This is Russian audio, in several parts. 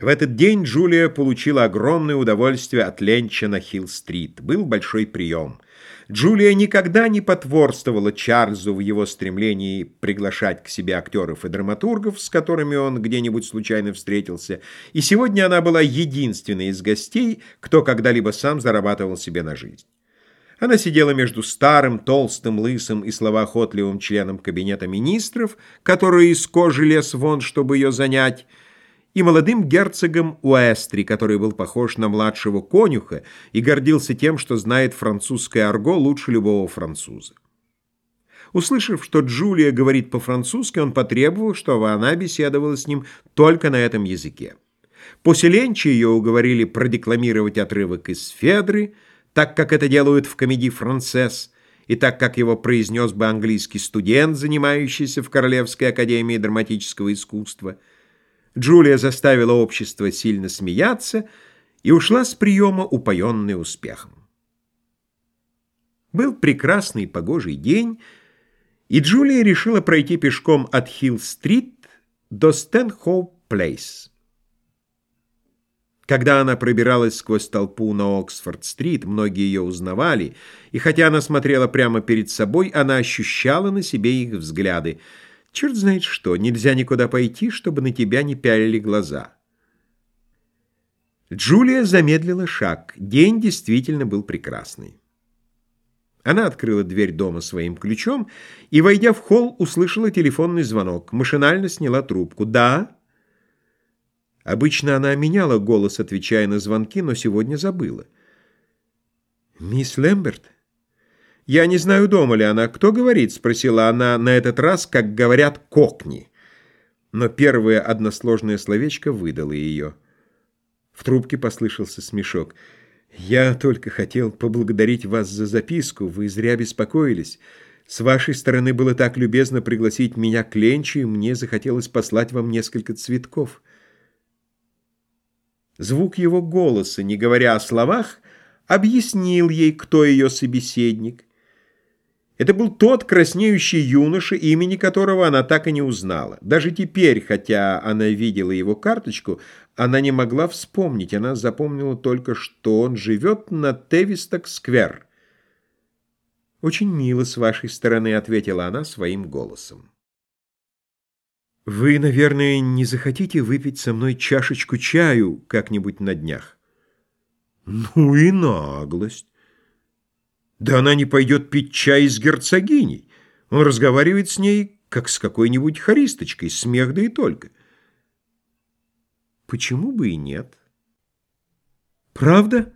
В этот день Джулия получила огромное удовольствие от ленча на Хилл-стрит. Был большой прием. Джулия никогда не потворствовала Чарльзу в его стремлении приглашать к себе актеров и драматургов, с которыми он где-нибудь случайно встретился, и сегодня она была единственной из гостей, кто когда-либо сам зарабатывал себе на жизнь. Она сидела между старым, толстым, лысым и словоохотливым членом кабинета министров, который из кожи лез вон, чтобы ее занять, и молодым герцогом Уэстри, который был похож на младшего конюха и гордился тем, что знает французское арго лучше любого француза. Услышав, что Джулия говорит по-французски, он потребовал, чтобы она беседовала с ним только на этом языке. После ленча ее уговорили продекламировать отрывок из «Федры», так как это делают в комедии «Францесс», и так как его произнес бы английский студент, занимающийся в Королевской академии драматического искусства – Джулия заставила общество сильно смеяться и ушла с приема, упоенной успехом. Был прекрасный погожий день, и Джулия решила пройти пешком от Хилл-стрит до Стэнхоуп-плейс. Когда она пробиралась сквозь толпу на Оксфорд-стрит, многие ее узнавали, и хотя она смотрела прямо перед собой, она ощущала на себе их взгляды — Черт знает что, нельзя никуда пойти, чтобы на тебя не пялили глаза. Джулия замедлила шаг. День действительно был прекрасный. Она открыла дверь дома своим ключом и, войдя в холл, услышала телефонный звонок. Машинально сняла трубку. «Да?» Обычно она меняла голос, отвечая на звонки, но сегодня забыла. «Мисс Лэмберт?» «Я не знаю, дома ли она. Кто говорит?» — спросила она на этот раз, как говорят «кокни». Но первое односложное словечко выдало ее. В трубке послышался смешок. «Я только хотел поблагодарить вас за записку. Вы зря беспокоились. С вашей стороны было так любезно пригласить меня к Ленчу, и мне захотелось послать вам несколько цветков». Звук его голоса, не говоря о словах, объяснил ей, кто ее собеседник — это был тот краснеющий юноша, имени которого она так и не узнала. Даже теперь, хотя она видела его карточку, она не могла вспомнить. Она запомнила только, что он живет на Тевисток-сквер. «Очень мило с вашей стороны», — ответила она своим голосом. «Вы, наверное, не захотите выпить со мной чашечку чаю как-нибудь на днях?» «Ну и наглость!» Да она не пойдет пить чай с герцогиней. Он разговаривает с ней, как с какой-нибудь харисточкой, смех да и только. Почему бы и нет? Правда?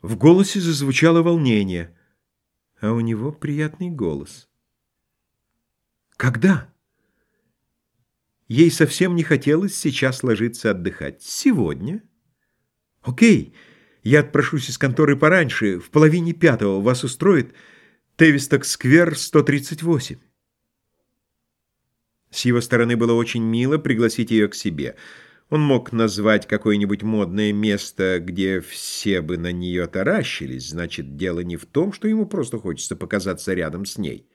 В голосе зазвучало волнение, а у него приятный голос. Когда? Ей совсем не хотелось сейчас ложиться отдыхать. Сегодня? Окей. Я отпрошусь из конторы пораньше, в половине пятого. Вас устроит Тевисток-сквер 138. С его стороны было очень мило пригласить ее к себе. Он мог назвать какое-нибудь модное место, где все бы на нее таращились. Значит, дело не в том, что ему просто хочется показаться рядом с ней.